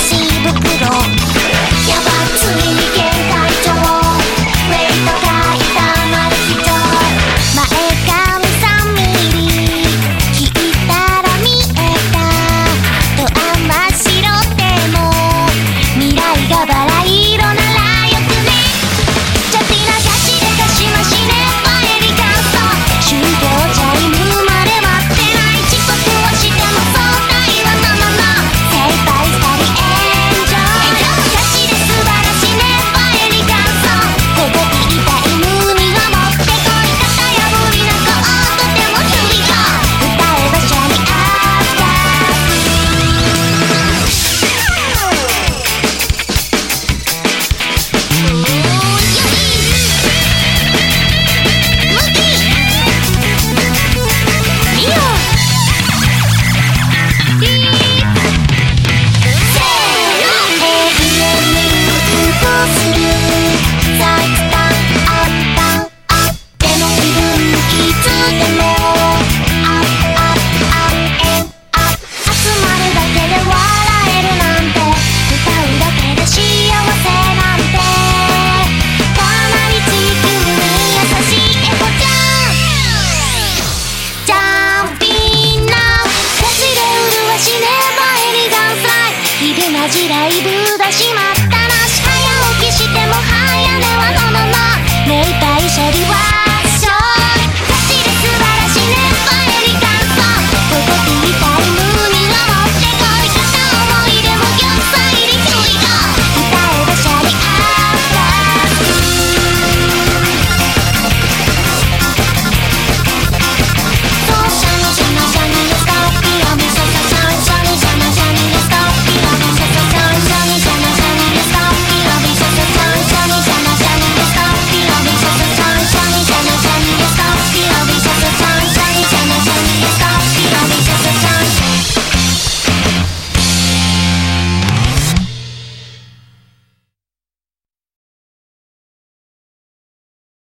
イブ出します